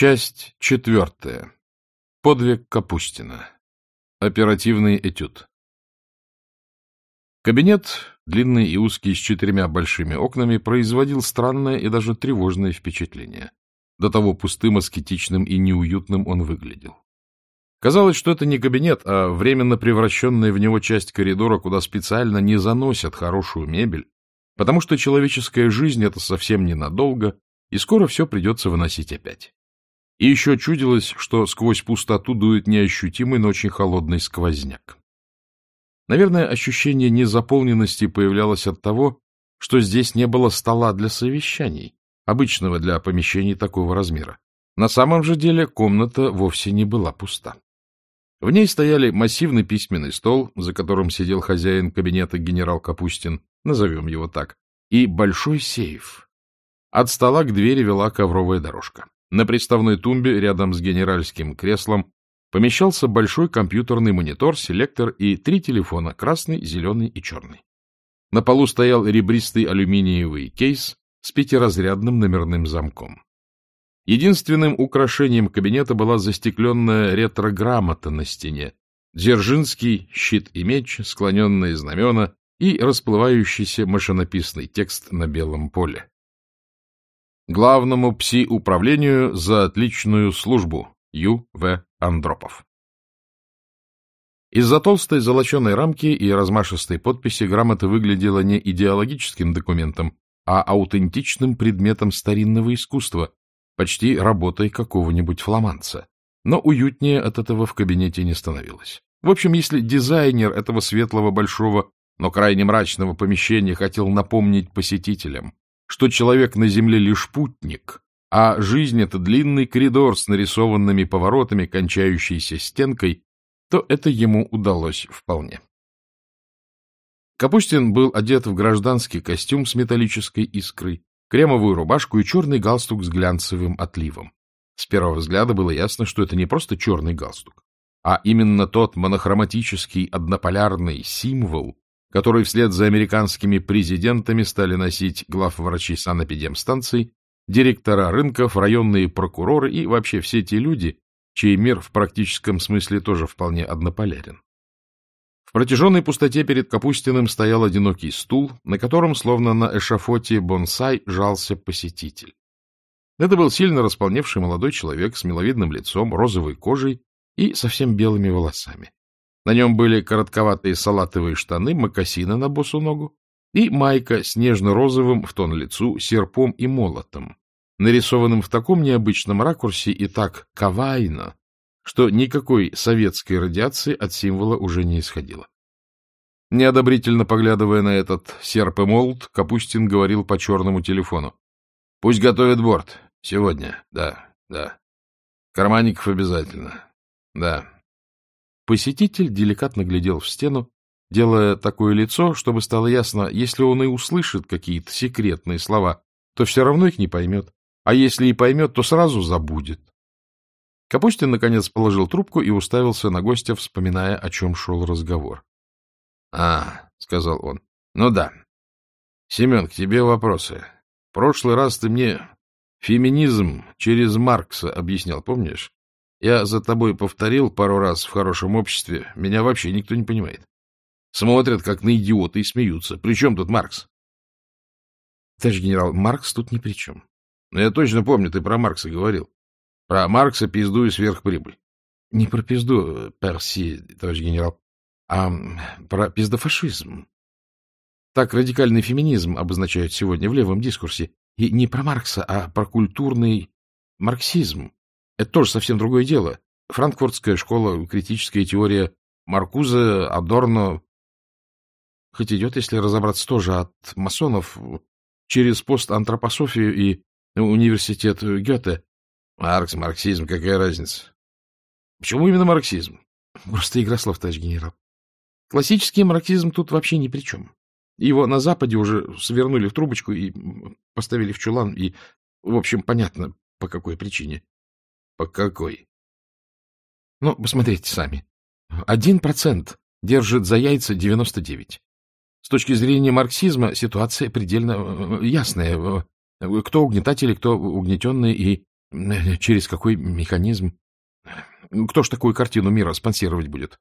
Часть четвертая. Подвиг Капустина. Оперативный этюд. Кабинет, длинный и узкий, с четырьмя большими окнами, производил странное и даже тревожное впечатление. До того пустым, аскетичным и неуютным он выглядел. Казалось, что это не кабинет, а временно превращенная в него часть коридора, куда специально не заносят хорошую мебель, потому что человеческая жизнь — это совсем ненадолго, и скоро все придется выносить опять. И еще чудилось, что сквозь пустоту дует неощутимый, но очень холодный сквозняк. Наверное, ощущение незаполненности появлялось от того, что здесь не было стола для совещаний, обычного для помещений такого размера. На самом же деле комната вовсе не была пуста. В ней стояли массивный письменный стол, за которым сидел хозяин кабинета генерал Капустин, назовем его так, и большой сейф. От стола к двери вела ковровая дорожка. На приставной тумбе рядом с генеральским креслом помещался большой компьютерный монитор, селектор и три телефона — красный, зеленый и черный. На полу стоял ребристый алюминиевый кейс с пятиразрядным номерным замком. Единственным украшением кабинета была застекленная ретрограммата на стене, Дзержинский, щит и меч, склоненные знамена и расплывающийся машинописный текст на белом поле. Главному ПСИ-управлению за отличную службу Ю. В. Андропов. Из-за толстой золоченой рамки и размашистой подписи грамота выглядела не идеологическим документом, а аутентичным предметом старинного искусства, почти работой какого-нибудь фламандца. Но уютнее от этого в кабинете не становилось. В общем, если дизайнер этого светлого большого, но крайне мрачного помещения хотел напомнить посетителям, что человек на земле лишь путник, а жизнь — это длинный коридор с нарисованными поворотами, кончающийся стенкой, то это ему удалось вполне. Капустин был одет в гражданский костюм с металлической искрой, кремовую рубашку и черный галстук с глянцевым отливом. С первого взгляда было ясно, что это не просто черный галстук, а именно тот монохроматический однополярный символ, который вслед за американскими президентами стали носить главврачи санэпидемстанций, директора рынков, районные прокуроры и вообще все те люди, чей мир в практическом смысле тоже вполне однополярен. В протяженной пустоте перед Капустиным стоял одинокий стул, на котором, словно на эшафоте бонсай, жался посетитель. Это был сильно располневший молодой человек с миловидным лицом, розовой кожей и совсем белыми волосами. На нем были коротковатые салатовые штаны, мокасины на босу ногу и майка с нежно-розовым в тон лицу серпом и молотом, нарисованным в таком необычном ракурсе и так кавайно, что никакой советской радиации от символа уже не исходило. Неодобрительно поглядывая на этот серп и молот, Капустин говорил по черному телефону. — Пусть готовят борт. Сегодня. Да, да. Карманников обязательно. Да. Посетитель деликатно глядел в стену, делая такое лицо, чтобы стало ясно, если он и услышит какие-то секретные слова, то все равно их не поймет, а если и поймет, то сразу забудет. Капустин, наконец, положил трубку и уставился на гостя, вспоминая, о чем шел разговор. — А, — сказал он, — ну да. Семен, к тебе вопросы. В прошлый раз ты мне феминизм через Маркса объяснял, помнишь? Я за тобой повторил пару раз в хорошем обществе, меня вообще никто не понимает. Смотрят, как на идиота, и смеются. При чем тут Маркс? Товарищ генерал, Маркс тут ни при чем. Но я точно помню, ты про Маркса говорил. Про Маркса, пизду и сверхприбыль. Не про пизду, перси, товарищ генерал, а про пиздофашизм. Так радикальный феминизм обозначают сегодня в левом дискурсе. И не про Маркса, а про культурный марксизм. Это тоже совсем другое дело. Франкфуртская школа, критическая теория Маркуза, Адорно. Хоть идет, если разобраться, тоже от масонов через постантропософию и университет Гёте. Маркс, марксизм, какая разница? Почему именно марксизм? Просто игра слов, товарищ генерал. Классический марксизм тут вообще ни при чем. Его на Западе уже свернули в трубочку и поставили в чулан, и, в общем, понятно, по какой причине. По какой? Ну, посмотрите сами. Один процент держит за яйца 99. С точки зрения марксизма ситуация предельно э, ясная. Кто угнетатели, кто угнетенные, и Через какой механизм? Кто ж такую картину мира спонсировать будет?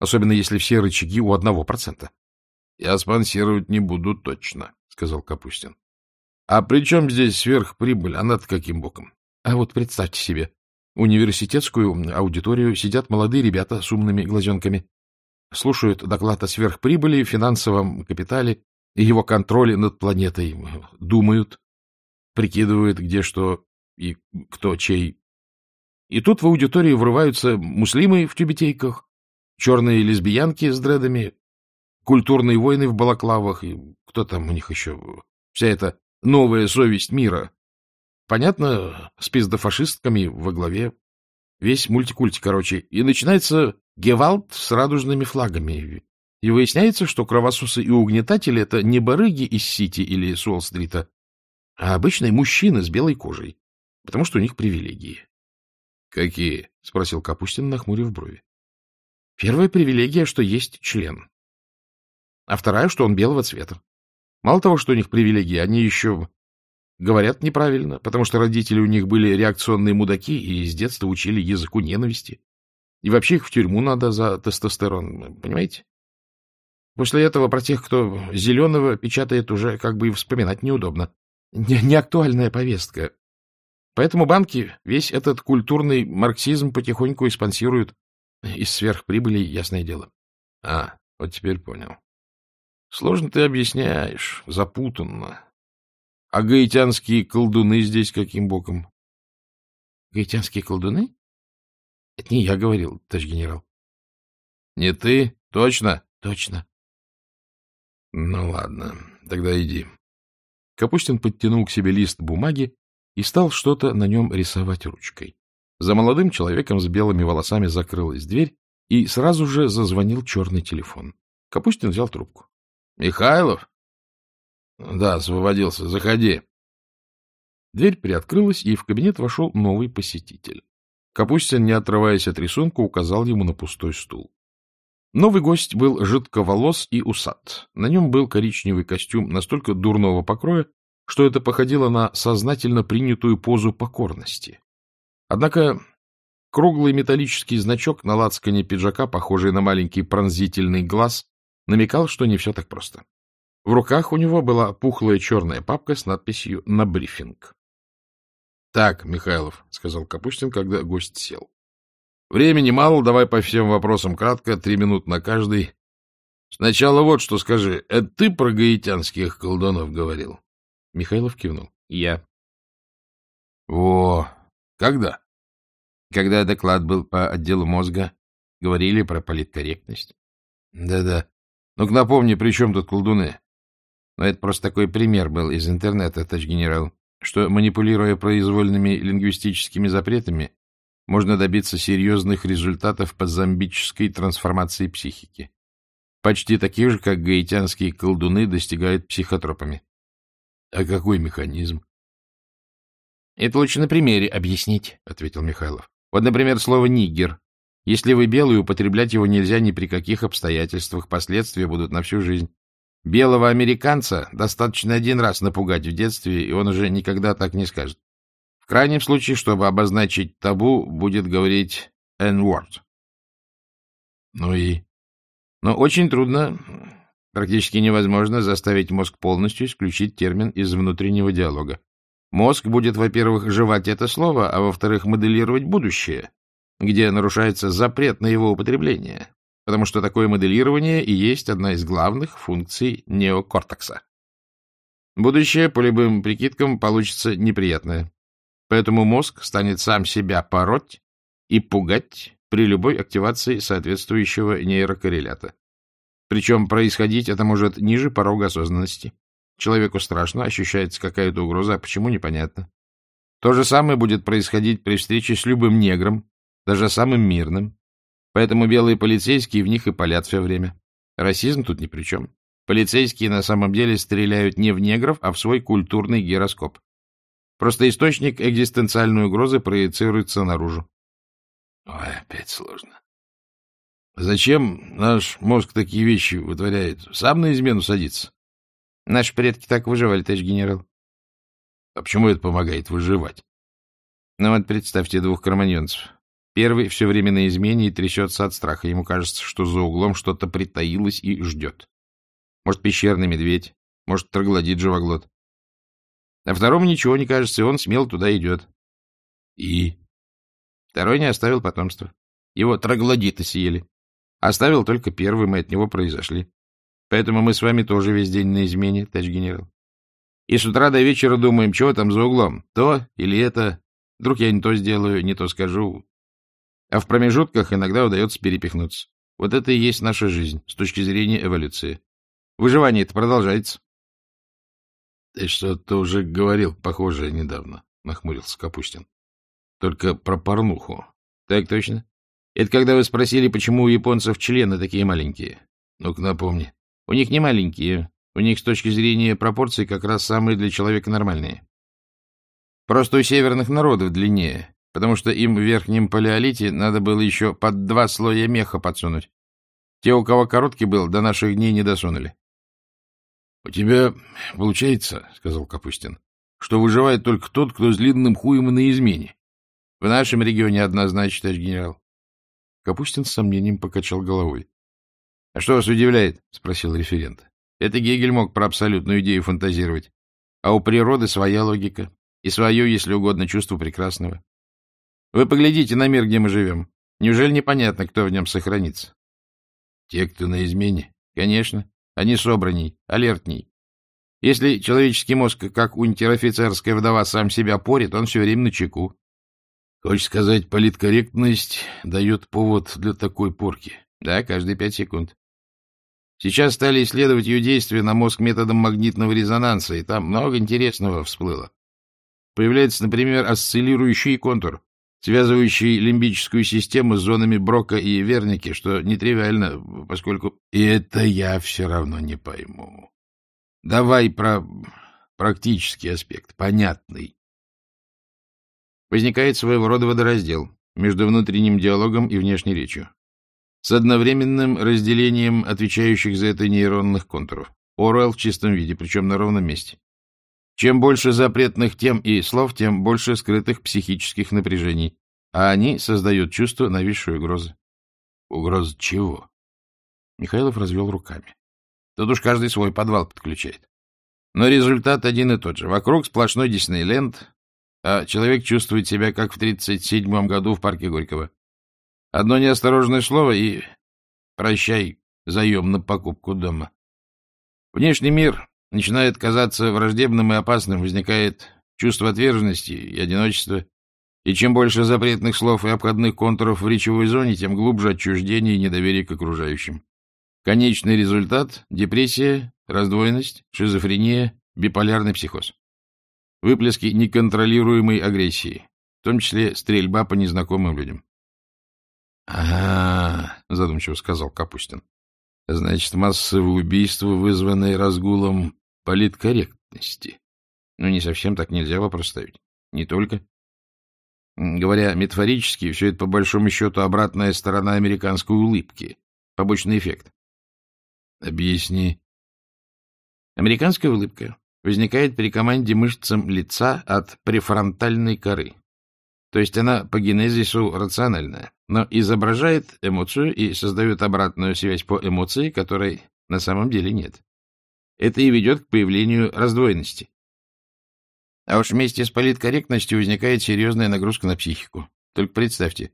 Особенно если все рычаги у одного процента. — Я спонсировать не буду точно, — сказал Капустин. — А при чем здесь сверхприбыль? Она-то каким боком? А вот представьте себе, университетскую аудиторию сидят молодые ребята с умными глазенками, слушают доклад о сверхприбыли, финансовом капитале и его контроле над планетой, думают, прикидывают, где что и кто чей. И тут в аудиторию врываются муслимы в тюбетейках, черные лесбиянки с дредами, культурные войны в балаклавах, и кто там у них еще, вся эта новая совесть мира. Понятно, с пиздофашистками во главе. Весь мультикульти, короче. И начинается гевалт с радужными флагами. И выясняется, что кровососы и угнетатели — это не барыги из Сити или Суолл-стрита, а обычные мужчины с белой кожей, потому что у них привилегии. — Какие? — спросил Капустин, нахмурив брови. — Первая привилегия, что есть член. А вторая, что он белого цвета. Мало того, что у них привилегии, они еще Говорят неправильно, потому что родители у них были реакционные мудаки и с детства учили языку ненависти. И вообще их в тюрьму надо за тестостерон, понимаете? После этого про тех, кто зеленого печатает, уже как бы и вспоминать неудобно. Не, не актуальная повестка. Поэтому банки весь этот культурный марксизм потихоньку и спонсируют из сверхприбыли, ясное дело. А, вот теперь понял. Сложно ты объясняешь, запутанно. А гаитянские колдуны здесь каким боком? — Гаитянские колдуны? — Это не я говорил, товарищ генерал. — Не ты? Точно? — Точно. — Ну, ладно, тогда иди. Капустин подтянул к себе лист бумаги и стал что-то на нем рисовать ручкой. За молодым человеком с белыми волосами закрылась дверь, и сразу же зазвонил черный телефон. Капустин взял трубку. — Михайлов? Да, освободился. Заходи. Дверь приоткрылась, и в кабинет вошел новый посетитель. Капустин, не отрываясь от рисунка, указал ему на пустой стул. Новый гость был жидковолос и усат. На нем был коричневый костюм настолько дурного покроя, что это походило на сознательно принятую позу покорности. Однако круглый металлический значок на лацкане пиджака, похожий на маленький пронзительный глаз, намекал, что не все так просто. В руках у него была пухлая черная папка с надписью «На брифинг». — Так, Михайлов, — сказал Капустин, когда гость сел. — Времени мало, давай по всем вопросам кратко, три минуты на каждый. Сначала вот что скажи, это ты про гаитянских колдунов говорил? Михайлов кивнул. — Я. — Во! Когда? — Когда доклад был по отделу мозга, говорили про политкорректность. Да — Да-да. Ну-ка напомни, при чем тут колдуны? Но это просто такой пример был из интернета, товарищ генерал, что, манипулируя произвольными лингвистическими запретами, можно добиться серьезных результатов по зомбической трансформации психики. Почти таких же, как гаитянские колдуны достигают психотропами. — А какой механизм? — Это лучше на примере объяснить, — ответил Михайлов. — Вот, например, слово «нигер». Если вы белый, употреблять его нельзя ни при каких обстоятельствах, последствия будут на всю жизнь. Белого американца достаточно один раз напугать в детстве, и он уже никогда так не скажет. В крайнем случае, чтобы обозначить табу, будет говорить N-word. Ну и? Но очень трудно, практически невозможно заставить мозг полностью исключить термин из внутреннего диалога. Мозг будет, во-первых, жевать это слово, а во-вторых, моделировать будущее, где нарушается запрет на его употребление потому что такое моделирование и есть одна из главных функций неокортекса. Будущее, по любым прикидкам, получится неприятное. Поэтому мозг станет сам себя пороть и пугать при любой активации соответствующего нейрокоррелята. Причем происходить это может ниже порога осознанности. Человеку страшно, ощущается какая-то угроза, а почему непонятно. То же самое будет происходить при встрече с любым негром, даже самым мирным, Поэтому белые полицейские в них и палят все время. Расизм тут ни при чем. Полицейские на самом деле стреляют не в негров, а в свой культурный гироскоп. Просто источник экзистенциальной угрозы проецируется наружу. Ой, опять сложно. Зачем наш мозг такие вещи вытворяет? Сам на измену садится. Наши предки так выживали, товарищ генерал. А почему это помогает выживать? Ну вот представьте двух кроманьонцев. Первый все время на измене и трясется от страха. Ему кажется, что за углом что-то притаилось и ждет. Может, пещерный медведь, может, троглодит живоглот. А второму ничего не кажется, и он смело туда идет. И? Второй не оставил потомства. Его троглодиты съели. Оставил только первый, мы от него произошли. Поэтому мы с вами тоже весь день на измене, товарищ генерал. И с утра до вечера думаем, чего там за углом, то или это. Вдруг я не то сделаю, не то скажу. А в промежутках иногда удается перепихнуться. Вот это и есть наша жизнь с точки зрения эволюции. Выживание это продолжается. — Ты что-то уже говорил, похожее недавно, — нахмурился Капустин. — Только про порнуху. — Так точно. Это когда вы спросили, почему у японцев члены такие маленькие. Ну-ка напомни. У них не маленькие. У них с точки зрения пропорций как раз самые для человека нормальные. Просто у северных народов длиннее, потому что им в верхнем палеолите надо было еще под два слоя меха подсунуть. Те, у кого короткий был, до наших дней не досунули. — У тебя получается, — сказал Капустин, — что выживает только тот, кто с длинным хуем и на измене. — В нашем регионе однозначно, товарищ генерал. Капустин с сомнением покачал головой. — А что вас удивляет? — спросил референт. — Это Гегель мог про абсолютную идею фантазировать. А у природы своя логика и свое, если угодно, чувство прекрасного. Вы поглядите на мир, где мы живем. Неужели непонятно, кто в нем сохранится? — Те, кто на измене? — Конечно. Они собранней, алертней. Если человеческий мозг, как унтер-офицерская вдова, сам себя порит, он все время на чеку. Хочешь сказать, политкорректность дает повод для такой порки? Да, каждые пять секунд. Сейчас стали исследовать ее действия на мозг методом магнитного резонанса, и там много интересного всплыло. Появляется, например, осциллирующий контур, связывающий лимбическую систему с зонами Брока и Верники, что нетривиально, поскольку... И это я все равно не пойму. Давай про практический аспект, понятный. Возникает своего рода водораздел между внутренним диалогом и внешней речью, с одновременным разделением отвечающих за это нейронных контуров. Оруэлл в чистом виде, причем на ровном месте. Чем больше запретных тем и слов, тем больше скрытых психических напряжений, а они создают чувство нависшей угрозы. Угроза чего? Михайлов развел руками. Тут уж каждый свой подвал подключает. Но результат один и тот же. Вокруг сплошной Диснейленд, а человек чувствует себя, как в 37-м году в парке Горького. Одно неосторожное слово и прощай заем на покупку дома. Внешний мир начинает казаться враждебным и опасным, возникает чувство отверженности и одиночества. И чем больше запретных слов и обходных контуров в речевой зоне, тем глубже отчуждение и недоверие к окружающим. Конечный результат – депрессия, раздвоенность, шизофрения, биполярный психоз. Выплески неконтролируемой агрессии, в том числе стрельба по незнакомым людям. — Ага, — задумчиво сказал Капустин. — Значит, массовое убийство, вызванное разгулом политкорректности. Ну, не совсем так нельзя вопрос ставить. Не только. Говоря метафорически, все это, по большому счету, обратная сторона американской улыбки. Побочный эффект. Объясни. Американская улыбка возникает при команде мышцам лица от префронтальной коры. То есть она по генезису рациональная, но изображает эмоцию и создает обратную связь по эмоции, которой на самом деле нет. Это и ведет к появлению раздвоенности. А уж вместе с политкорректностью возникает серьезная нагрузка на психику. Только представьте,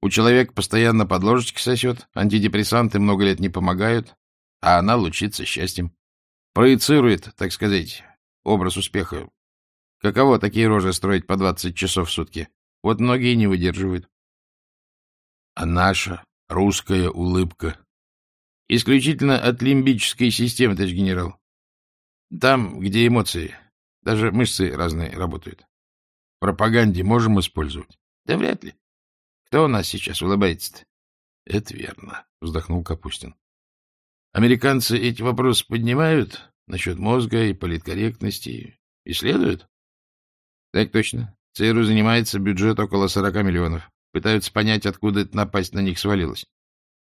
у человека постоянно под ложечкой сосет, антидепрессанты много лет не помогают, а она лучится счастьем. Проецирует, так сказать, образ успеха. Каково такие рожи строить по 20 часов в сутки? Вот многие не выдерживают. А наша русская улыбка? Исключительно от лимбической системы, товарищ генерал. Там, где эмоции, даже мышцы разные работают. Пропаганде можем использовать? Да вряд ли. Кто у нас сейчас улыбается-то? Это верно, вздохнул Капустин. Американцы эти вопросы поднимают насчет мозга и политкорректности? Исследуют? Так точно. ЦРУ занимается бюджет около 40 миллионов. Пытаются понять, откуда эта напасть на них свалилась.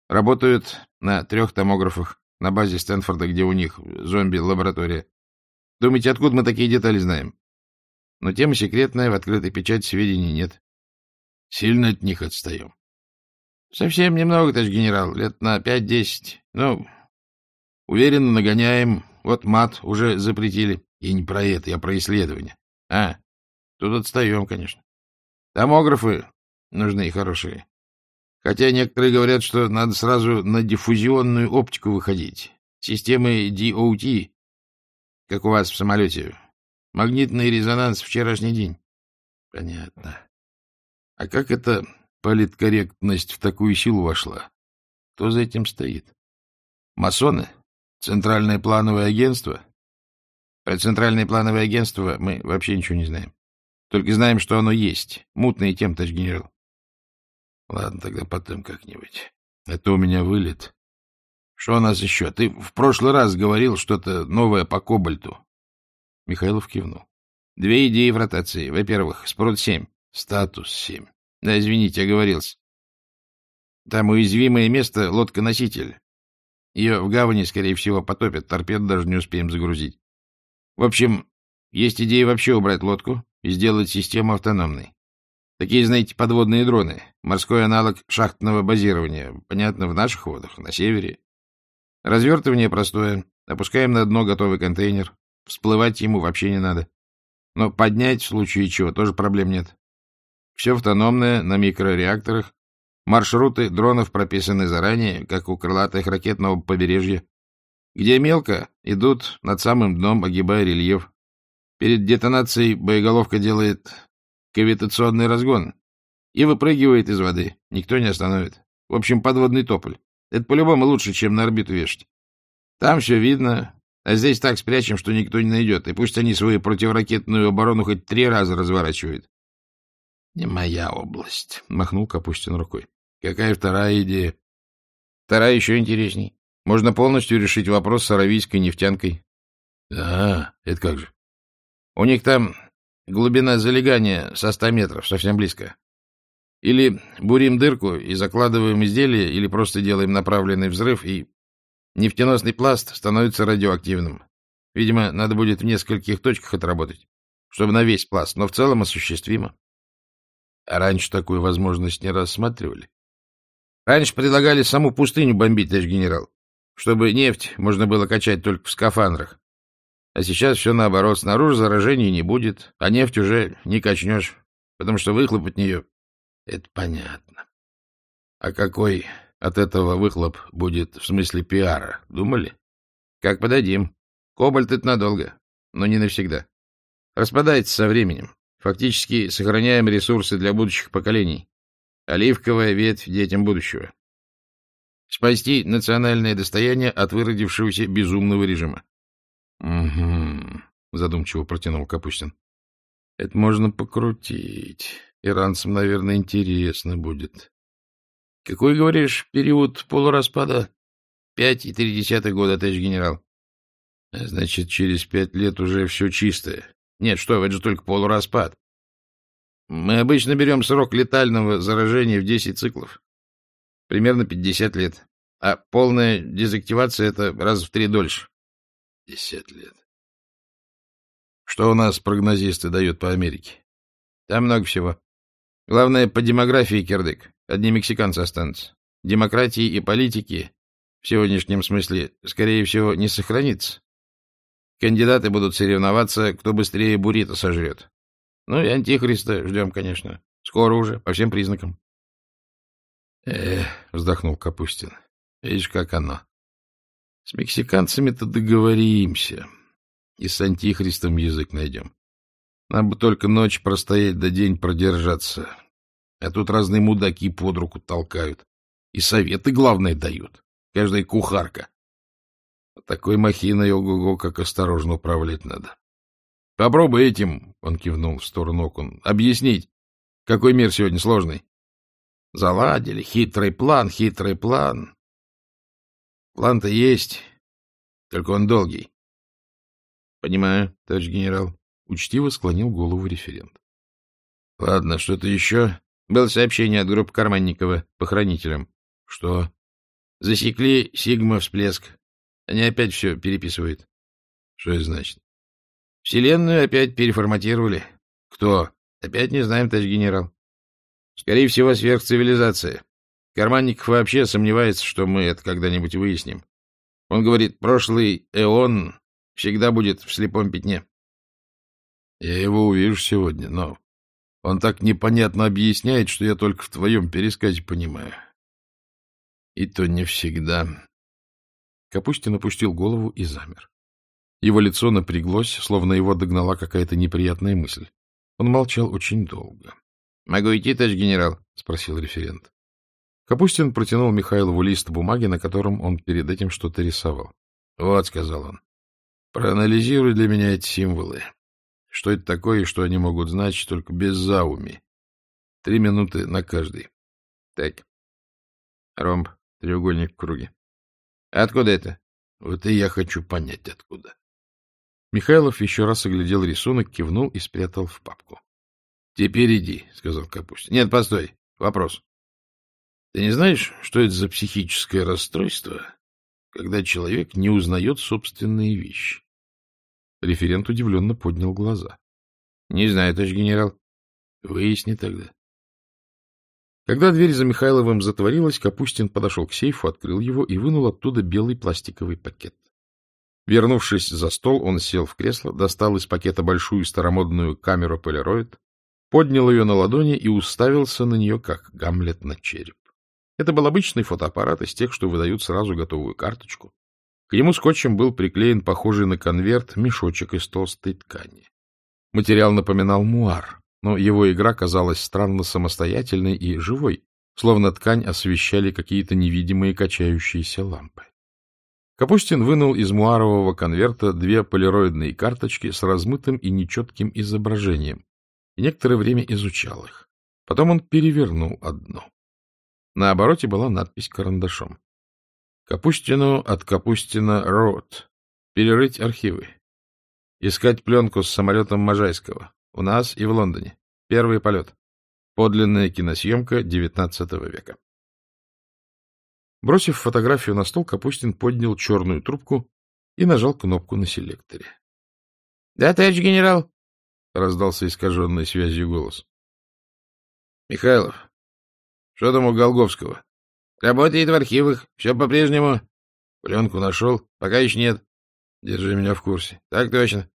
Работают на трех томографах на базе Стэнфорда, где у них зомби-лаборатория. Думаете, откуда мы такие детали знаем? Но тема секретная, в открытой печати сведений нет. Сильно от них отстаем. Совсем немного, товарищ генерал, лет на пять-десять. Ну, уверенно нагоняем. Вот мат уже запретили. И не про это, я про исследование. А, тут отстаем, конечно. Томографы нужны хорошие. Хотя некоторые говорят, что надо сразу на диффузионную оптику выходить. Системы DOT, как у вас в самолете. Магнитный резонанс вчерашний день. Понятно. А как эта политкорректность в такую силу вошла? Кто за этим стоит? Масоны? Центральное плановое агентство? Про Центральное плановое агентство мы вообще ничего не знаем. Только знаем, что оно есть. Мутные тем, товарищ генерал. Ладно, тогда потом как-нибудь. Это у меня вылет. Что у нас еще? Ты в прошлый раз говорил что-то новое по кобальту. Михайлов кивнул. Две идеи в ротации. Во-первых, спрут-7. Статус-7. Да, извините, оговорился. Там уязвимое место — лодка-носитель. Ее в гавани, скорее всего, потопят, торпед даже не успеем загрузить. В общем, есть идея вообще убрать лодку и сделать систему автономной. Такие, знаете, подводные дроны. Морской аналог шахтного базирования. Понятно, в наших водах, на севере. Развертывание простое. Опускаем на дно готовый контейнер. Всплывать ему вообще не надо. Но поднять в случае чего тоже проблем нет. Все автономное, на микрореакторах. Маршруты дронов прописаны заранее, как у крылатых ракетного побережья. Где мелко, идут над самым дном, огибая рельеф. Перед детонацией боеголовка делает кавитационный разгон и выпрыгивает из воды. Никто не остановит. В общем, подводный тополь. Это по-любому лучше, чем на орбиту вешать. Там все видно, а здесь так спрячем, что никто не найдет. И пусть они свою противоракетную оборону хоть три раза разворачивают. — Не моя область, — махнул Капустин рукой. — Какая вторая идея? — Вторая еще интересней. Можно полностью решить вопрос с аравийской нефтянкой. — А, это как же? — У них там Глубина залегания со ста метров, совсем близко. Или бурим дырку и закладываем изделие, или просто делаем направленный взрыв, и нефтеносный пласт становится радиоактивным. Видимо, надо будет в нескольких точках отработать, чтобы на весь пласт, но в целом осуществимо. А раньше такую возможность не рассматривали? Раньше предлагали саму пустыню бомбить, товарищ генерал, чтобы нефть можно было качать только в скафандрах. А сейчас все наоборот. Снаружи заражений не будет, а нефть уже не качнешь, потому что выхлоп от нее... Это понятно. А какой от этого выхлоп будет в смысле пиара? Думали? Как подадим. Кобальт — это надолго, но не навсегда. Распадается со временем. Фактически сохраняем ресурсы для будущих поколений. Оливковая ветвь детям будущего. Спасти национальное достояние от выродившегося безумного режима. — Угу, — задумчиво протянул Капустин. — Это можно покрутить. Иранцам, наверное, интересно будет. — Какой, говоришь, период полураспада? — Пять и три десятых года, товарищ генерал. — Значит, через пять лет уже все чистое. Нет, что это же только полураспад. Мы обычно берем срок летального заражения в десять циклов. Примерно пятьдесят лет. А полная дезактивация — это раз в три дольше. Десять лет. Что у нас прогнозисты дают по Америке? Там много всего. Главное, по демографии, Кирдык. Одни мексиканцы останутся. Демократии и политики в сегодняшнем смысле, скорее всего, не сохранится. Кандидаты будут соревноваться, кто быстрее буррито сожрет. Ну и антихриста ждем, конечно. Скоро уже, по всем признакам. Эх, вздохнул Капустин. Видишь, как оно. С мексиканцами-то договоримся. И с антихристом язык найдем. Нам бы только ночь простоять да день продержаться. А тут разные мудаки под руку толкают. И советы, главное, дают. Каждая кухарка. А такой махиной, ого-го, как осторожно управлять надо. Попробуй этим, — он кивнул в сторону окон, — объяснить, какой мир сегодня сложный. Заладили. Хитрый план, хитрый план. План-то есть, только он долгий. — Понимаю, товарищ генерал. Учтиво склонил голову референт. — Ладно, что-то еще? Было сообщение от группы Карманникова по хранителям. — Что? — Засекли Сигма-всплеск. Они опять все переписывают. — Что это значит? — Вселенную опять переформатировали. Кто? Опять не знаем, товарищ генерал. Скорее всего, сверхцивилизация. Карманников вообще сомневается, что мы это когда-нибудь выясним. Он говорит, прошлый эон всегда будет в слепом пятне. Я его увижу сегодня, но он так непонятно объясняет, что я только в твоем пересказе понимаю. И то не всегда. Капустин опустил голову и замер. Его лицо напряглось, словно его догнала какая-то неприятная мысль. Он молчал очень долго. — Могу идти, товарищ генерал? — спросил референт. Капустин протянул Михайлову лист бумаги, на котором он перед этим что-то рисовал. — Вот, — сказал он, — проанализируй для меня эти символы. Что это такое и что они могут значить, только без зауми. Три минуты на каждый. Так. Ромб, треугольник в круге. Откуда это? Вот и я хочу понять, откуда. Михайлов еще раз оглядел рисунок, кивнул и спрятал в папку. — Теперь иди, — сказал Капустин. — Нет, постой. Вопрос. Ты не знаешь, что это за психическое расстройство, когда человек не узнает собственные вещи? Референт удивленно поднял глаза. — Не знаю, товарищ генерал. Выясни тогда. Когда дверь за Михайловым затворилась, Капустин подошел к сейфу, открыл его и вынул оттуда белый пластиковый пакет. Вернувшись за стол, он сел в кресло, достал из пакета большую старомодную камеру полироид, поднял ее на ладони и уставился на нее, как Гамлет на череп. Это был обычный фотоаппарат из тех, что выдают сразу готовую карточку. К нему скотчем был приклеен похожий на конверт мешочек из толстой ткани. Материал напоминал муар, но его игра казалась странно самостоятельной и живой, словно ткань освещали какие-то невидимые качающиеся лампы. Капустин вынул из муарового конверта две полироидные карточки с размытым и нечетким изображением и некоторое время изучал их. Потом он перевернул одну. На обороте была надпись карандашом. Капустину от Капустина Рот. Перерыть архивы. Искать пленку с самолетом Можайского. У нас и в Лондоне. Первый полет. Подлинная киносъемка XIX века. Бросив фотографию на стол, Капустин поднял черную трубку и нажал кнопку на селекторе. — Да, товарищ генерал, — раздался искаженный связью голос. — Михайлов, что там у Голговского? — Работает в архивах, все по-прежнему. Пленку нашел, пока еще нет. Держи меня в курсе. Так точно.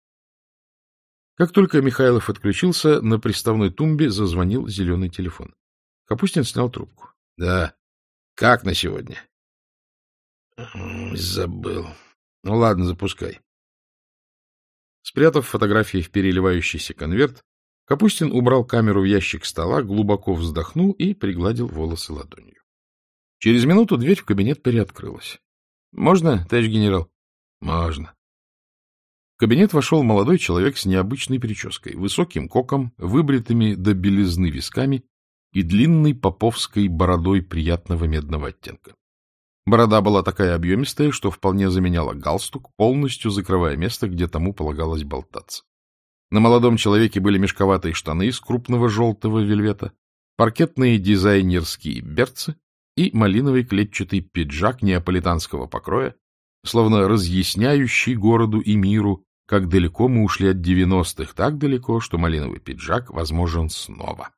Как только Михайлов отключился, на приставной тумбе зазвонил зеленый телефон. Капустин снял трубку. — Да. Как на сегодня? — Забыл. Ну ладно, запускай. Спрятав фотографии в переливающийся конверт, Капустин убрал камеру в ящик стола, глубоко вздохнул и пригладил волосы ладонью. Через минуту дверь в кабинет переоткрылась. — Можно, товарищ генерал? — Можно. В кабинет вошел молодой человек с необычной прической, высоким коком, выбритыми до белизны висками и длинной поповской бородой приятного медного оттенка. Борода была такая объемистая, что вполне заменяла галстук, полностью закрывая место, где тому полагалось болтаться. На молодом человеке были мешковатые штаны из крупного желтого вельвета, паркетные дизайнерские берцы и малиновый клетчатый пиджак неаполитанского покроя, словно разъясняющий городу и миру, как далеко мы ушли от девяностых, так далеко, что малиновый пиджак возможен снова.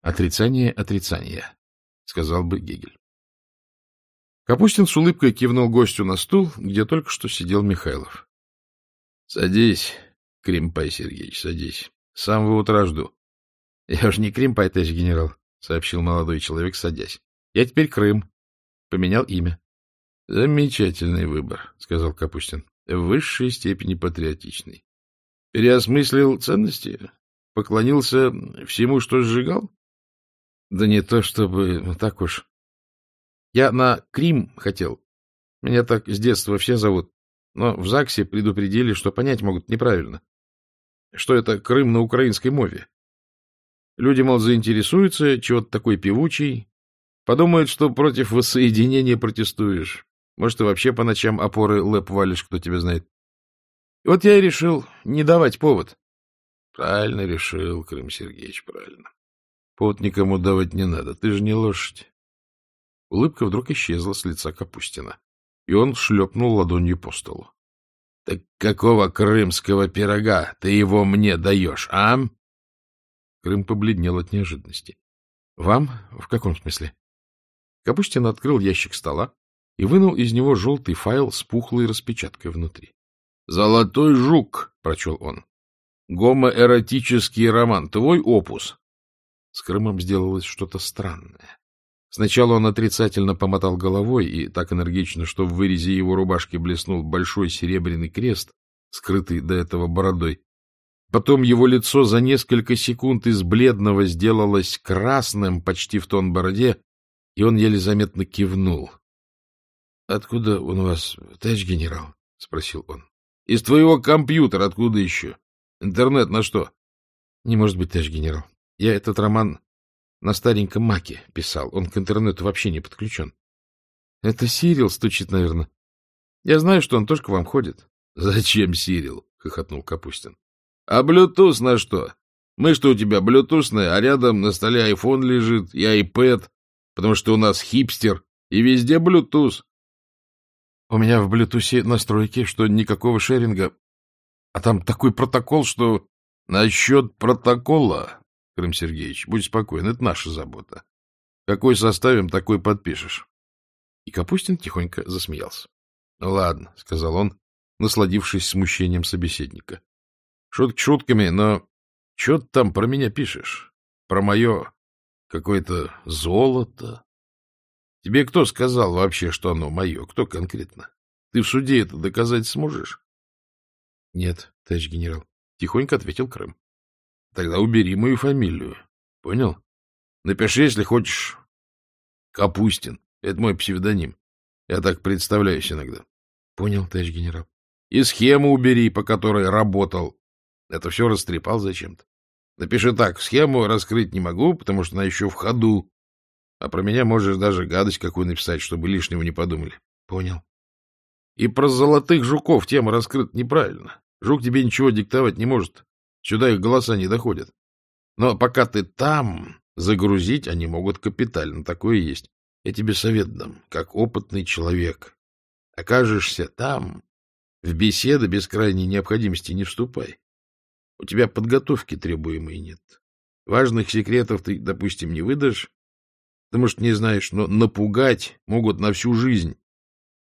Отрицание отрицания, сказал бы Гегель. Капустин с улыбкой кивнул гостю на стул, где только что сидел Михайлов. — Садись, Кримпай Сергеевич, садись. С самого утра жду. — Я уж не Кримпай, товарищ генерал, — сообщил молодой человек, садясь. — Я теперь Крым. Поменял имя. — Замечательный выбор, — сказал Капустин. — В высшей степени патриотичный. Переосмыслил ценности? Поклонился всему, что сжигал? Да не то чтобы так уж. Я на Крим хотел. Меня так с детства все зовут. Но в ЗАГСе предупредили, что понять могут неправильно. Что это Крым на украинской мове. Люди, мол, заинтересуются, чего-то такой певучий. Подумают, что против воссоединения протестуешь. Может, и вообще по ночам опоры лэп валишь, кто тебя знает. Вот я и решил не давать повод. Правильно решил, Крым Сергеевич, правильно. Повод никому давать не надо, ты же не лошадь. Улыбка вдруг исчезла с лица Капустина, и он шлепнул ладонью по столу. — Так какого крымского пирога ты его мне даешь, а? Крым побледнел от неожиданности. — Вам? В каком смысле? Капустин открыл ящик стола и вынул из него желтый файл с пухлой распечаткой внутри. — Золотой жук, — прочел он. — Гомоэротический роман. Твой опус. С Крымом сделалось что-то странное. Сначала он отрицательно помотал головой и так энергично, что в вырезе его рубашки блеснул большой серебряный крест, скрытый до этого бородой. Потом его лицо за несколько секунд из бледного сделалось красным, почти в тон бороде, и он еле заметно кивнул. — Откуда он у вас, товарищ генерал? — спросил он. — Из твоего компьютера. Откуда еще? Интернет на что? — Не может быть, товарищ генерал. Я этот роман на стареньком маке писал. Он к интернету вообще не подключен. — Это Сирил стучит, наверное. Я знаю, что он тоже к вам ходит. — Зачем Сирил? — хохотнул Капустин. — А Bluetooth на что? Мы что у тебя, блютусные, а рядом на столе айфон лежит и iPad, потому что у нас хипстер, и везде Bluetooth. У меня в блютусе настройки, что никакого шеринга, а там такой протокол, что... Насчет протокола, Крым Сергеевич, будь спокоен, это наша забота. Какой составим, такой подпишешь. И Капустин тихонько засмеялся. — ладно, — сказал он, насладившись смущением собеседника. — Шутки шутками, но что ты там про меня пишешь? Про мое какое-то золото? Тебе кто сказал вообще, что оно мое? Кто конкретно? Ты в суде это доказать сможешь? — Нет, товарищ генерал, — тихонько ответил Крым. — Тогда убери мою фамилию. Понял? Напиши, если хочешь, Капустин. Это мой псевдоним. Я так представляюсь иногда. — Понял, товарищ генерал. — И схему убери, по которой работал. Это все растрепал зачем-то. Напиши так, схему раскрыть не могу, потому что она еще в ходу. А про меня можешь даже гадость какую написать, чтобы лишнего не подумали. Понял. И про золотых жуков тема раскрыта неправильно. Жук тебе ничего диктовать не может. Сюда их голоса не доходят. Но пока ты там, загрузить они могут капитально. Такое есть. Я тебе совет дам, как опытный человек. Окажешься там, в беседы без крайней необходимости не вступай. У тебя подготовки требуемой нет. Важных секретов ты, допустим, не выдашь, потому что не знаешь, но напугать могут на всю жизнь.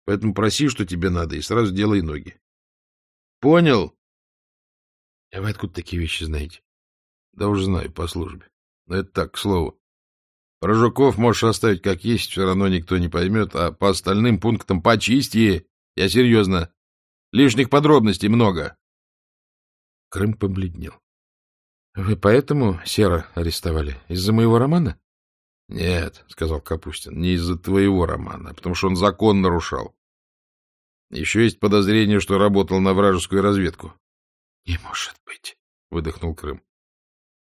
Поэтому проси, что тебе надо, и сразу делай ноги. Понял? — А вы откуда такие вещи знаете? — Да уже знаю, по службе. Но это так, к слову. Про жуков можешь оставить как есть, все равно никто не поймет, а по остальным пунктам почисти. Я серьезно. Лишних подробностей много. Крым побледнел. — Вы поэтому Сера арестовали? Из-за моего романа? — Нет, — сказал Капустин, — не из-за твоего романа, потому что он закон нарушал. Еще есть подозрение, что работал на вражескую разведку. — Не может быть, — выдохнул Крым.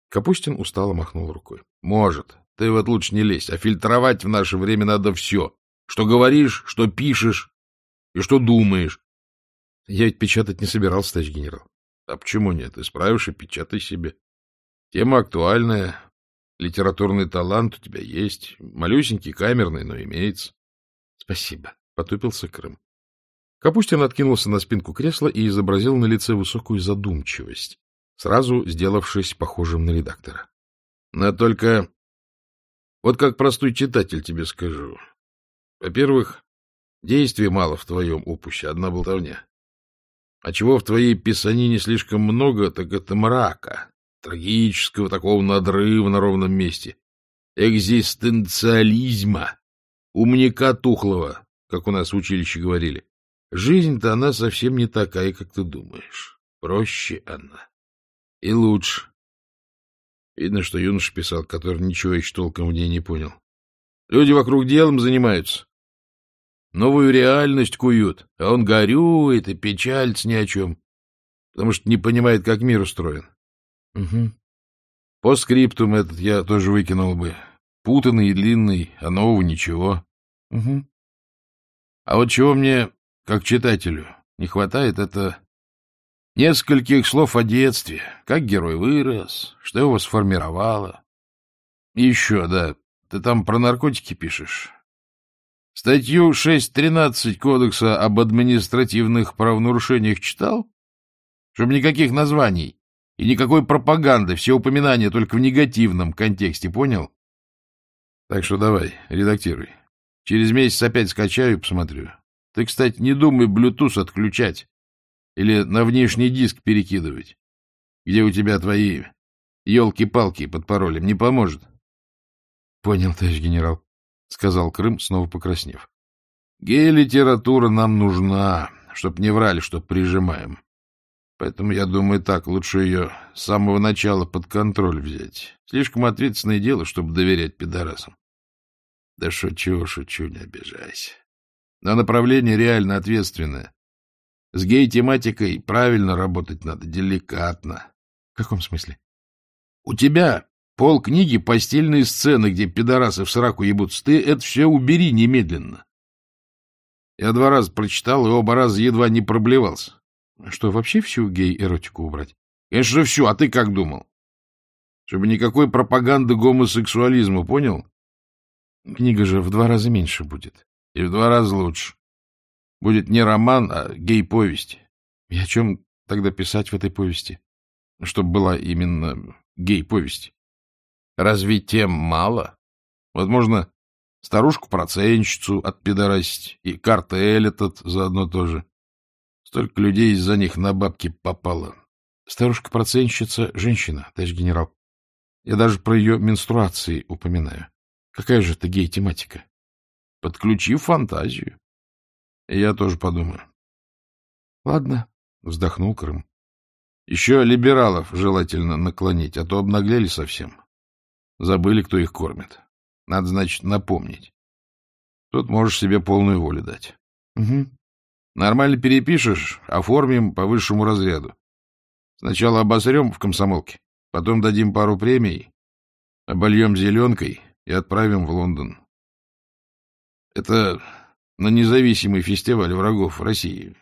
Капустин устало махнул рукой. — Может. Ты вот лучше не лезь, а фильтровать в наше время надо все. Что говоришь, что пишешь и что думаешь. — Я ведь печатать не собирался, товарищ генерал. — А почему нет? Исправишь и печатай себе. Тема актуальная, литературный талант у тебя есть, малюсенький, камерный, но имеется. — Спасибо, — потупился Крым. Капустин откинулся на спинку кресла и изобразил на лице высокую задумчивость, сразу сделавшись похожим на редактора. — Но только... Вот как простой читатель тебе скажу. Во-первых, действий мало в твоем опусе, одна болтовня. А чего в твоей писанине слишком много, так это мрака, трагического такого надрыва на ровном месте, экзистенциализма, умника тухлого, как у нас в училище говорили. Жизнь-то она совсем не такая, как ты думаешь. Проще она. И лучше. Видно, что юноша писал, который ничего еще толком в ней не понял. Люди вокруг делом занимаются. Новую реальность куют, а он горюет и печалится ни о чем, потому что не понимает, как мир устроен. Угу. По скриптум этот я тоже выкинул бы. Путанный и длинный, а нового ничего. Угу. А вот чего мне как читателю не хватает, это нескольких слов о детстве, как герой вырос, что его сформировало. И еще, да, ты там про наркотики пишешь. Статью 6.13 Кодекса об административных правонарушениях читал? Чтобы никаких названий И никакой пропаганды, все упоминания только в негативном контексте, понял? Так что давай, редактируй. Через месяц опять скачаю и посмотрю. Ты, кстати, не думай Bluetooth отключать или на внешний диск перекидывать, где у тебя твои елки-палки под паролем. Не поможет. — Понял, товарищ генерал, — сказал Крым, снова покраснев. — Гей-литература нам нужна, чтоб не врали, что прижимаем. Поэтому, я думаю, так, лучше ее с самого начала под контроль взять. Слишком ответственное дело, чтобы доверять пидорасам. Да шучу, шучу, не обижайся. Но направление реально ответственное. С гей-тематикой правильно работать надо, деликатно. — В каком смысле? — У тебя пол книги постельные сцены, где пидорасы в сраку ебутся. Ты это все убери немедленно. Я два раза прочитал, и оба раза едва не проблевался. — Что, вообще всю гей-эротику убрать? — Конечно, всю. А ты как думал? Чтобы никакой пропаганды гомосексуализма, понял? Книга же в два раза меньше будет. И в два раза лучше. Будет не роман, а гей-повесть. И о чем тогда писать в этой повести? Чтобы была именно гей-повесть. Разве тем мало? Возможно, старушку-проценщицу отпидорасить и картель этот заодно тоже. Столько людей из-за них на бабки попало. Старушка-проценщица — женщина, товарищ генерал. Я даже про ее менструации упоминаю. Какая же это гей-тематика? Подключи фантазию. Я тоже подумаю. Ладно, вздохнул Крым. Еще либералов желательно наклонить, а то обнаглели совсем. Забыли, кто их кормит. Надо, значит, напомнить. Тут можешь себе полную волю дать. Угу. Нормально перепишешь, оформим по высшему разряду. Сначала обосрем в комсомолке, потом дадим пару премий, обольем зеленкой и отправим в Лондон. Это на независимый фестиваль врагов России.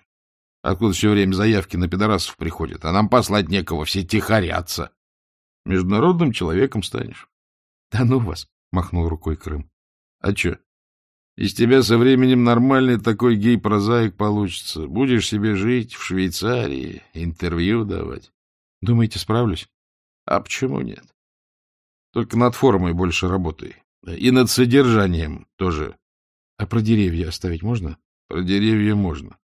Откуда все время заявки на пидорасов приходят, а нам послать некого, все тихорятся. Международным человеком станешь. — Да ну вас, — махнул рукой Крым. — А че? Из тебя со временем нормальный такой гей-прозаик получится. Будешь себе жить в Швейцарии, интервью давать. Думаете, справлюсь? А почему нет? Только над формой больше работай. И над содержанием тоже. А про деревья оставить можно? Про деревья можно.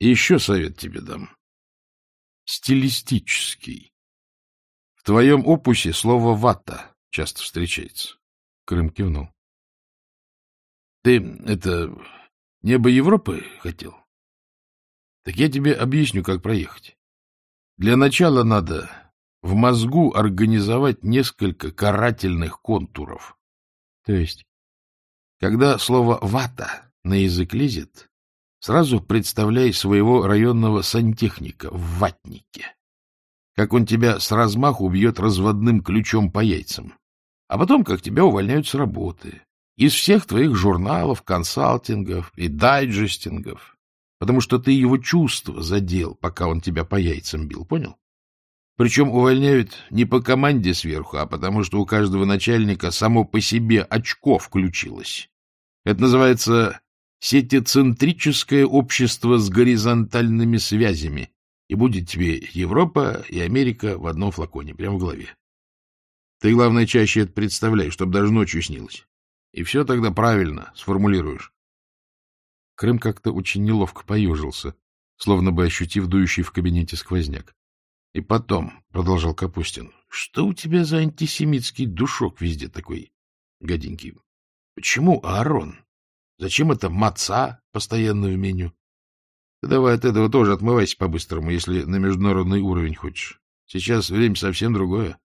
И еще совет тебе дам. Стилистический. В твоем опусе слово «вата» часто встречается. Крым кивнул. Ты, это, небо Европы хотел? Так я тебе объясню, как проехать. Для начала надо в мозгу организовать несколько карательных контуров. То есть? Когда слово «вата» на язык лезет, сразу представляй своего районного сантехника в ватнике. Как он тебя с размаху бьет разводным ключом по яйцам. А потом, как тебя увольняют с работы. Из всех твоих журналов, консалтингов и дайджестингов. Потому что ты его чувства задел, пока он тебя по яйцам бил, понял? Причем увольняют не по команде сверху, а потому что у каждого начальника само по себе очко включилось. Это называется сетицентрическое общество с горизонтальными связями. И будет тебе Европа и Америка в одном флаконе, прямо в голове. Ты, главное, чаще это представляй, чтобы даже ночью снилось. И все тогда правильно сформулируешь. Крым как-то очень неловко поежился, словно бы ощутив дующий в кабинете сквозняк. И потом, — продолжал Капустин, — что у тебя за антисемитский душок везде такой гаденький? Почему Аарон? Зачем это маца постоянно в меню? Давай от этого тоже отмывайся по-быстрому, если на международный уровень хочешь. Сейчас время совсем другое.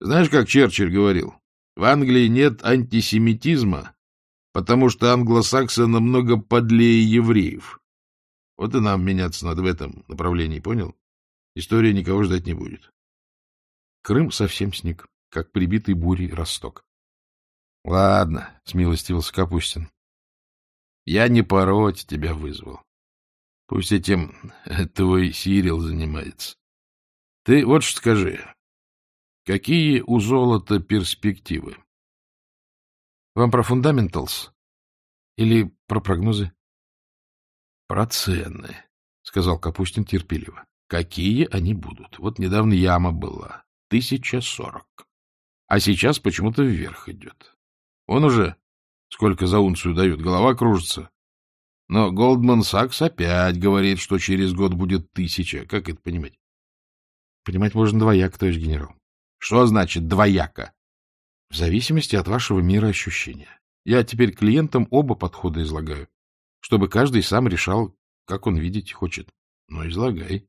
Знаешь, как Черчилль говорил? В Англии нет антисемитизма, потому что англосаксы намного подлее евреев. Вот и нам меняться надо в этом направлении, понял? История никого ждать не будет. Крым совсем сник, как прибитый бурей росток. — Ладно, — смилостивился Капустин. — Я не пороть тебя вызвал. Пусть этим твой Сирил занимается. Ты вот что скажи. Какие у золота перспективы? — Вам про фундаменталс? Или про прогнозы? — Про цены, — сказал Капустин терпеливо. Какие они будут. Вот недавно яма была. Тысяча сорок. А сейчас почему-то вверх идет. Он уже сколько за унцию дают, голова кружится. Но Голдман Сакс опять говорит, что через год будет тысяча. Как это понимать? Понимать можно двояко, товарищ генерал. Что значит двояко? В зависимости от вашего мира ощущения. Я теперь клиентам оба подхода излагаю, чтобы каждый сам решал, как он видеть хочет. Ну, излагай.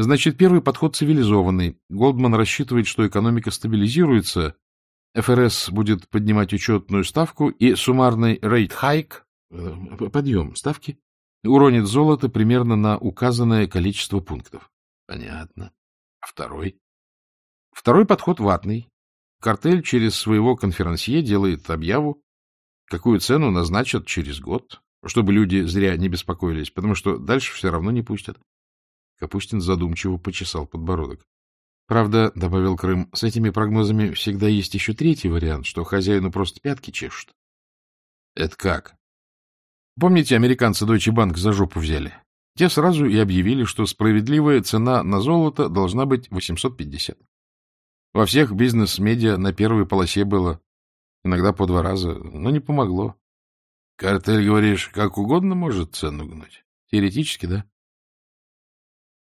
Значит, первый подход цивилизованный. Голдман рассчитывает, что экономика стабилизируется, ФРС будет поднимать учетную ставку, и суммарный rate hike, э, подъем ставки, уронит золото примерно на указанное количество пунктов. Понятно. А второй? Второй подход ватный. Картель через своего конферансье делает объяву, какую цену назначат через год, чтобы люди зря не беспокоились, потому что дальше все равно не пустят. Капустин задумчиво почесал подбородок. Правда, — добавил Крым, — с этими прогнозами всегда есть еще третий вариант, что хозяину просто пятки чешут. — Это как? Помните, американцы Deutsche Bank за жопу взяли? Те сразу и объявили, что справедливая цена на золото должна быть 850. Во всех бизнес-медиа на первой полосе было, иногда по два раза, но не помогло. Картель, говоришь, как угодно может цену гнуть? Теоретически, да.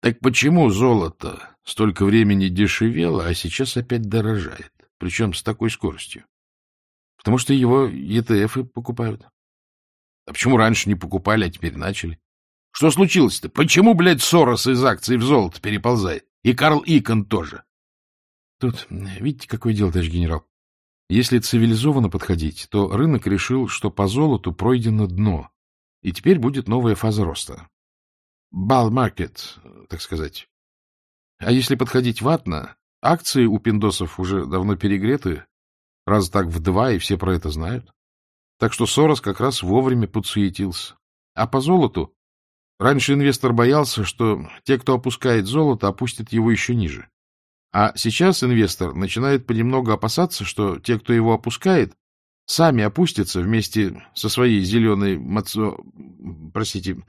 Так почему золото столько времени дешевело, а сейчас опять дорожает? Причем с такой скоростью. Потому что его ETF покупают. А почему раньше не покупали, а теперь начали? Что случилось-то? Почему, блядь, Сорос из акций в золото переползает? И Карл Икон тоже. Тут, видите, какое дело, товарищ генерал. Если цивилизованно подходить, то рынок решил, что по золоту пройдено дно, и теперь будет новая фаза роста. Бал-маркет, так сказать. А если подходить ватно, акции у пиндосов уже давно перегреты, раз так в два, и все про это знают. Так что Сорос как раз вовремя подсуетился. А по золоту раньше инвестор боялся, что те, кто опускает золото, опустят его еще ниже. А сейчас инвестор начинает понемногу опасаться, что те, кто его опускает, сами опустятся вместе со своей зеленой мацо... простите,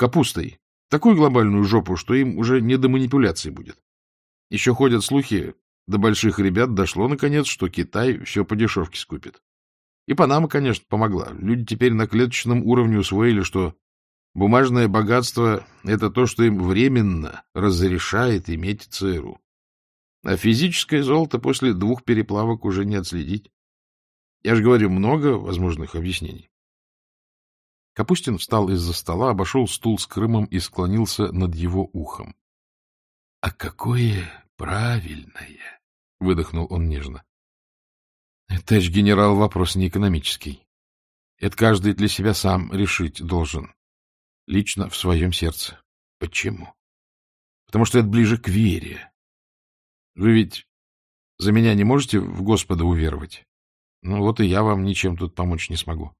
капустой. Такую глобальную жопу, что им уже не до манипуляций будет. Еще ходят слухи, до больших ребят дошло, наконец, что Китай все по дешевке скупит. И Панама, конечно, помогла. Люди теперь на клеточном уровне усвоили, что бумажное богатство — это то, что им временно разрешает иметь ЦРУ. А физическое золото после двух переплавок уже не отследить. Я же говорю, много возможных объяснений. Капустин встал из-за стола, обошел стул с Крымом и склонился над его ухом. — А какое правильное! — выдохнул он нежно. — Товарищ генерал, вопрос не экономический. Это каждый для себя сам решить должен. Лично в своем сердце. Почему? Потому что это ближе к вере, вы ведь за меня не можете в Господа уверовать? Ну вот и я вам ничем тут помочь не смогу. —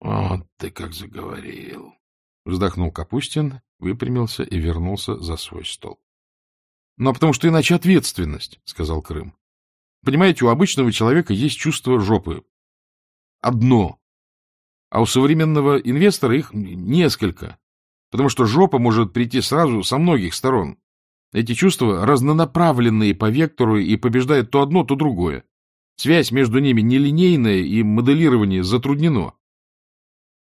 Вот ты как заговорил! — вздохнул Капустин, выпрямился и вернулся за свой стол. — а потому что иначе ответственность, — сказал Крым. — Понимаете, у обычного человека есть чувство жопы. Одно. А у современного инвестора их несколько. Потому что жопа может прийти сразу со многих сторон. Эти чувства разнонаправленные по вектору и побеждают то одно, то другое. Связь между ними нелинейная, и моделирование затруднено.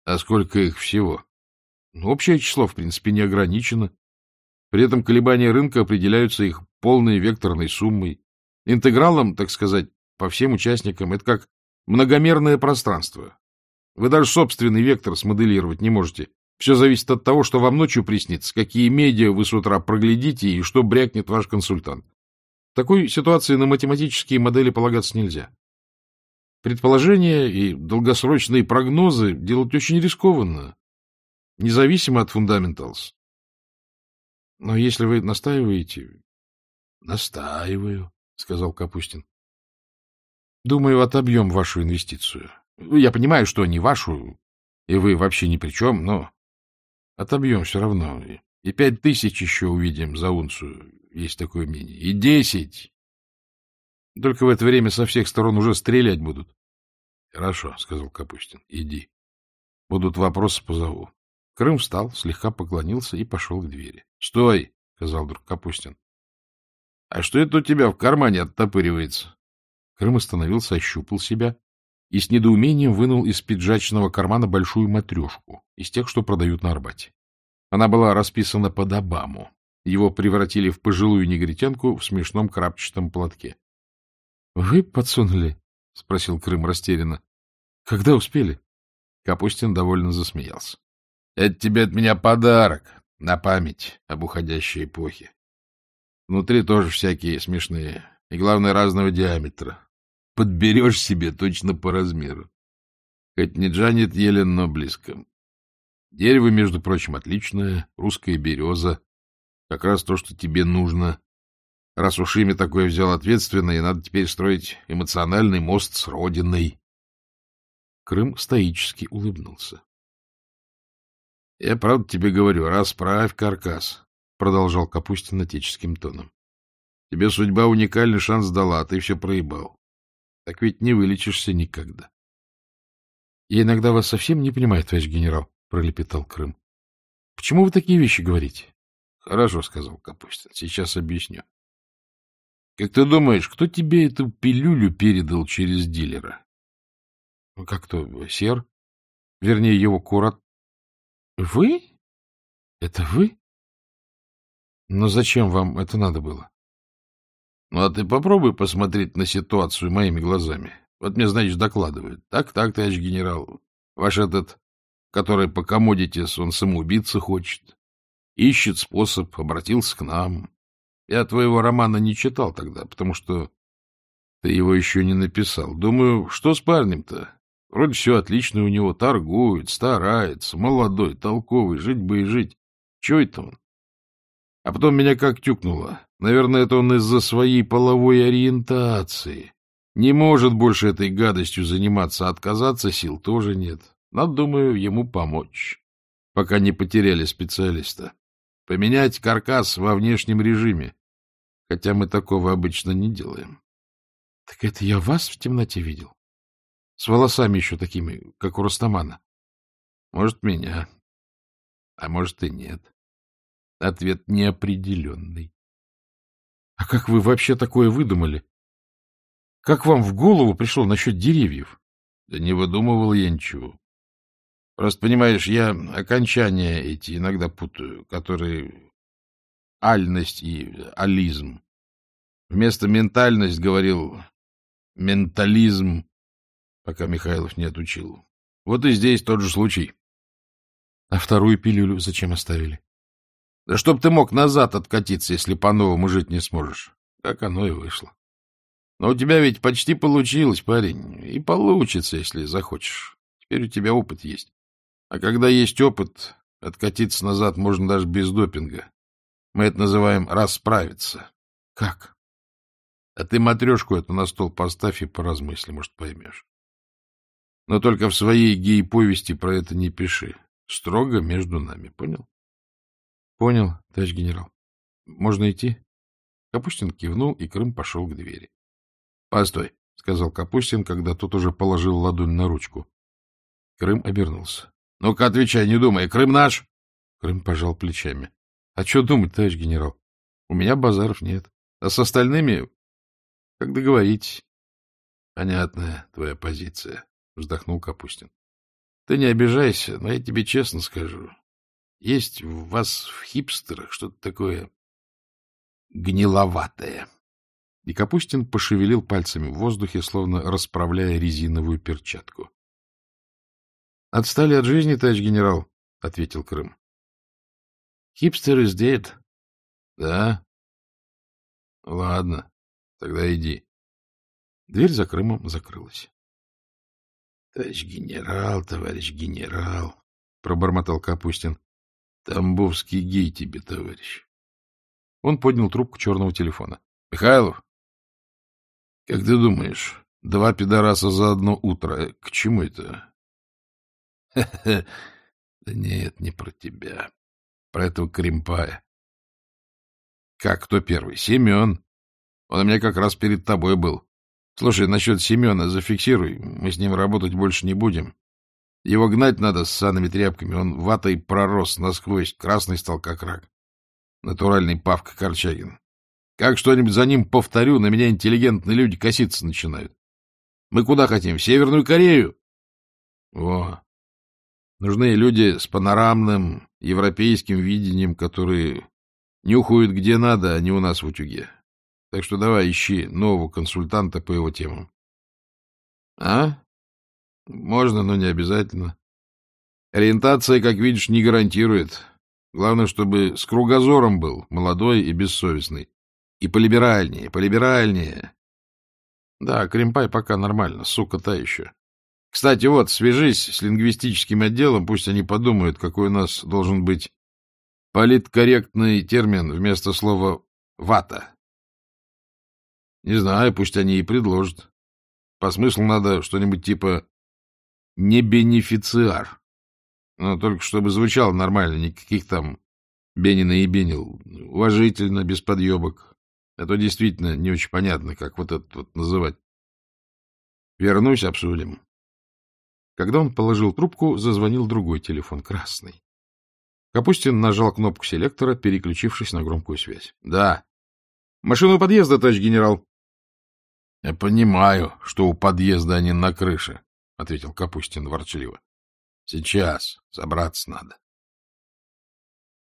А сколько их всего? Ну, общее число, в принципе, не ограничено. При этом колебания рынка определяются их полной векторной суммой. Интегралом, так сказать, по всем участникам, это как многомерное пространство. Вы даже собственный вектор смоделировать не можете, все зависит от того, что вам ночью приснится, какие медиа вы с утра проглядите и что брякнет ваш консультант. Такой ситуации на математические модели полагаться нельзя. Предположения и долгосрочные прогнозы делать очень рискованно, независимо от фундаменталс. Но если вы настаиваете... — Настаиваю, — сказал Капустин. — Думаю, отобьем вашу инвестицию. Я понимаю, что не вашу, и вы вообще ни при чем, но Отобьем все равно. И пять тысяч еще увидим за унцию, есть такое мнение. И десять. Только в это время со всех сторон уже стрелять будут. — Хорошо, — сказал Капустин, — иди. Будут вопросы, позову. Крым встал, слегка поклонился и пошел к двери. — Стой! — сказал вдруг Капустин. — А что это у тебя в кармане оттопыривается? Крым остановился, ощупал себя и с недоумением вынул из пиджачного кармана большую матрешку, из тех, что продают на Арбате. Она была расписана под Обаму. Его превратили в пожилую негритянку в смешном крапчатом платке. — Вы подсунули? — спросил Крым растерянно. — Когда успели? Капустин довольно засмеялся. — Это тебе от меня подарок на память об уходящей эпохе. Внутри тоже всякие смешные и, главное, разного диаметра. Подберешь себе точно по размеру. Хоть не джанет елен, но близко. Дерево, между прочим, отличное, русская береза. Как раз то, что тебе нужно. Раз уж имя такое взял ответственное, надо теперь строить эмоциональный мост с родиной. Крым стоически улыбнулся. — Я правда тебе говорю, расправь каркас, — продолжал Капустин отеческим тоном. — Тебе судьба уникальный шанс дала, а ты все проебал. Так ведь не вылечишься никогда. — Я иногда вас совсем не понимаю, товарищ генерал, — пролепетал Крым. — Почему вы такие вещи говорите? — Хорошо, — сказал Капустин, — сейчас объясню. Как ты думаешь, кто тебе эту пилюлю передал через дилера? — Как то, сер? Вернее, его курат. — Вы? Это вы? Но зачем вам это надо было? — Ну, а ты попробуй посмотреть на ситуацию моими глазами. Вот мне, значит, докладывают. Так, так, товарищ генерал, ваш этот, который по комодитис, он самоубиться хочет, ищет способ, обратился к нам. Я твоего романа не читал тогда, потому что ты его еще не написал. Думаю, что с парнем-то? Вроде все отлично у него, торгует, старается, молодой, толковый, жить бы и жить. Чего это он? А потом меня как тюкнуло. Наверное, это он из-за своей половой ориентации. Не может больше этой гадостью заниматься, отказаться сил тоже нет. Надо, думаю, ему помочь, пока не потеряли специалиста. Поменять каркас во внешнем режиме, хотя мы такого обычно не делаем. — Так это я вас в темноте видел? С волосами еще такими, как у Растамана. Может, меня, а может и нет. Ответ неопределенный. А как вы вообще такое выдумали? Как вам в голову пришло насчет деревьев? Да не выдумывал я ничего. Просто, понимаешь, я окончания эти иногда путаю, которые альность и ализм. Вместо ментальность говорил ментализм пока Михайлов не отучил. Вот и здесь тот же случай. А вторую пилюлю зачем оставили? Да чтоб ты мог назад откатиться, если по-новому жить не сможешь. Как оно и вышло. Но у тебя ведь почти получилось, парень. И получится, если захочешь. Теперь у тебя опыт есть. А когда есть опыт, откатиться назад можно даже без допинга. Мы это называем расправиться. Как? А ты матрешку эту на стол поставь и поразмысли, может, поймешь. Но только в своей гей-повести про это не пиши. Строго между нами, понял? — Понял, товарищ генерал. Можно идти? Капустин кивнул, и Крым пошел к двери. — Постой, — сказал Капустин, когда тот уже положил ладонь на ручку. Крым обернулся. — Ну-ка, отвечай, не думай, Крым наш! Крым пожал плечами. — А что думать, товарищ генерал? У меня базаров нет. А с остальными, как договоритесь. — Понятная твоя позиция, — вздохнул Капустин. — Ты не обижайся, но я тебе честно скажу. Есть в вас, в хипстерах, что-то такое гниловатое. И Капустин пошевелил пальцами в воздухе, словно расправляя резиновую перчатку. — Отстали от жизни, товарищ генерал, — ответил Крым. — Хипстер is dead. — Да? — Ладно, тогда иди. Дверь за Крымом закрылась. — Товарищ генерал, товарищ генерал, — пробормотал Капустин. — Тамбовский гей тебе, товарищ. Он поднял трубку черного телефона. — Михайлов? — Как ты думаешь, два пидораса за одно утро, к чему это? — Да нет, не про тебя. Про этого Кремпая. — Как, кто первый? Семен. Он у меня как раз перед тобой был. Слушай, насчет Семена зафиксируй, мы с ним работать больше не будем. Его гнать надо с санными тряпками. Он ватой пророс насквозь, красный стал как рак. Натуральный Павка Корчагин. Как что-нибудь за ним повторю, на меня интеллигентные люди коситься начинают. Мы куда хотим? В Северную Корею? О, нужны люди с панорамным европейским видением, которые нюхают где надо, а не у нас в утюге. Так что давай ищи нового консультанта по его темам. А? Можно, но не обязательно. Ориентация, как видишь, не гарантирует. Главное, чтобы с кругозором был, молодой и бессовестный. И полиберальнее, полиберальнее. Да, Кремпай пока нормально, сука та еще. Кстати, вот, свяжись с лингвистическим отделом, пусть они подумают, какой у нас должен быть политкорректный термин вместо слова «вата». Не знаю, пусть они и предложат. По смыслу надо что-нибудь типа «не бенефициар». Но только чтобы звучало нормально, никаких там Бенина и Бенил. Уважительно, без подъебок. А то действительно не очень понятно, как вот это вот называть. Вернусь, обсудим. Когда он положил трубку, зазвонил другой телефон, красный. Капустин нажал кнопку селектора, переключившись на громкую связь. — Да. — Машину подъезда, товарищ генерал. — Я понимаю, что у подъезда они на крыше, — ответил Капустин ворчливо. — Сейчас. Собраться надо.